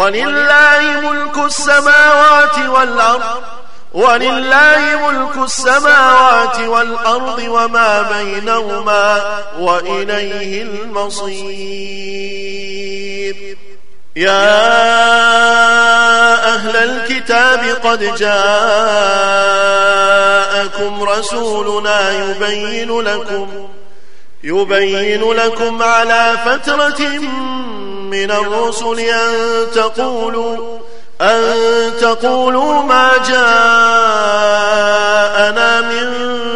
ولله ملك السماوات والأرض ولله ملك السماوات والأرض وما بينهما وإليه المصير. يا أهل الكتاب قد جاءكم رسولنا يبين لكم يبين لكم على فترة من الرسل أن تقولوا أن تقولوا ما جاءنا من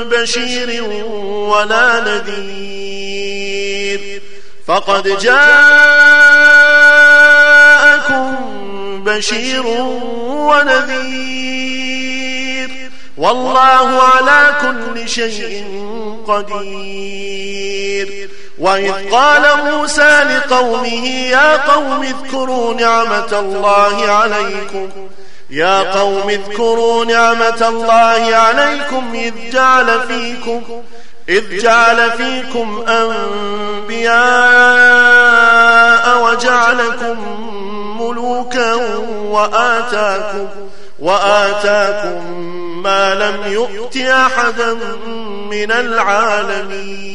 بشير ولا نذير. فقد جاءكم بشير ونذير. والله على كل شيء قدير. وإذ قال موسى لقومه يا قوم اذكروا نعمة الله عليكم. يا قوم اذكروا نعمة الله عليكم إذ جعل فيكم إذ جعل فيكم أنبياء وجعلكم ملوكا وآتاكم وآتاكم ما لم يؤت أحدا من العالمين.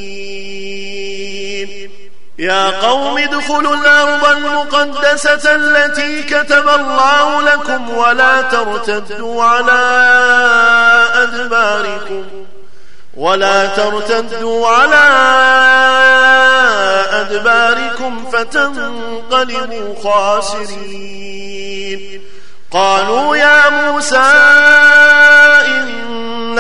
يا قوم ادخلوا الأرض المقدسة التي كتب الله لكم ولا ترتدوا على أدباركم. ولا ترتدوا على أدباركم فتنقلبوا خاسرين. قالوا يا موسى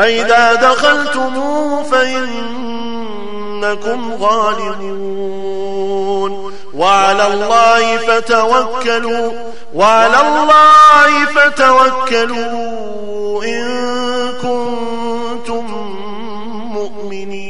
فإذا دخلتموه فإنكم غالبون وعلى الله فتوكلوا وعلى الله فتوكلوا إن كنتم مؤمنين.